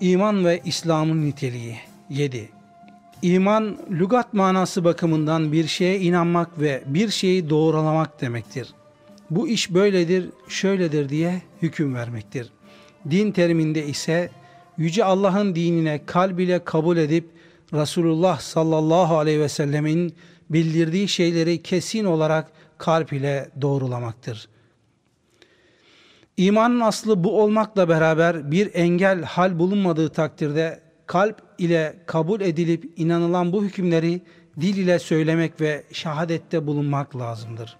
İman ve İslam'ın niteliği 7. İman, lügat manası bakımından bir şeye inanmak ve bir şeyi doğrulamak demektir. Bu iş böyledir, şöyledir diye hüküm vermektir. Din teriminde ise Yüce Allah'ın dinine kalb ile kabul edip Resulullah sallallahu aleyhi ve sellemin bildirdiği şeyleri kesin olarak kalp ile doğrulamaktır. İmanın aslı bu olmakla beraber bir engel hal bulunmadığı takdirde kalp ile kabul edilip inanılan bu hükümleri dil ile söylemek ve şahadette bulunmak lazımdır.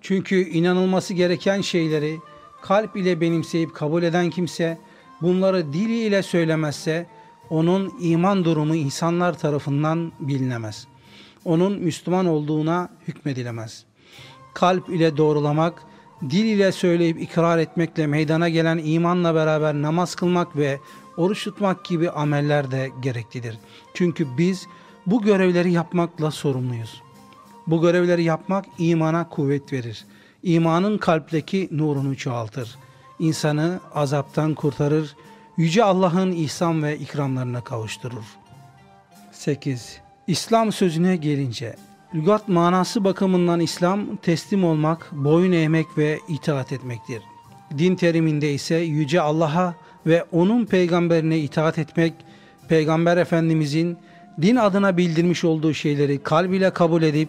Çünkü inanılması gereken şeyleri kalp ile benimseyip kabul eden kimse bunları dili ile söylemezse onun iman durumu insanlar tarafından bilinemez. Onun Müslüman olduğuna hükmedilemez. Kalp ile doğrulamak, dil ile söyleyip ikrar etmekle meydana gelen imanla beraber namaz kılmak ve oruç tutmak gibi ameller de gereklidir. Çünkü biz bu görevleri yapmakla sorumluyuz. Bu görevleri yapmak imana kuvvet verir. İmanın kalpteki nurunu çoğaltır. İnsanı azaptan kurtarır. Yüce Allah'ın ihsan ve ikramlarına kavuşturur. 8. İslam sözüne gelince Lügat manası bakımından İslam teslim olmak, boyun eğmek ve itaat etmektir. Din teriminde ise Yüce Allah'a ve onun peygamberine itaat etmek, peygamber efendimizin din adına bildirmiş olduğu şeyleri kalbiyle kabul edip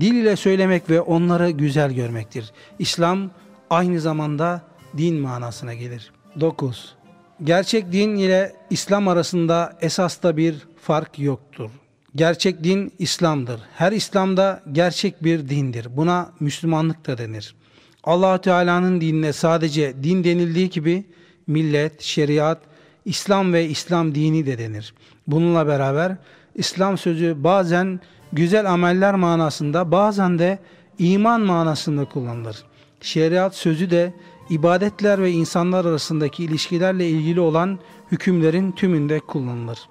dil ile söylemek ve onları güzel görmektir. İslam aynı zamanda din manasına gelir. 9. Gerçek din ile İslam arasında esasta bir fark yoktur. Gerçek din İslam'dır. Her İslam'da gerçek bir dindir. Buna Müslümanlık da denir. allah Teala'nın dinine sadece din denildiği gibi millet, şeriat, İslam ve İslam dini de denir. Bununla beraber İslam sözü bazen güzel ameller manasında bazen de iman manasında kullanılır. Şeriat sözü de ibadetler ve insanlar arasındaki ilişkilerle ilgili olan hükümlerin tümünde kullanılır.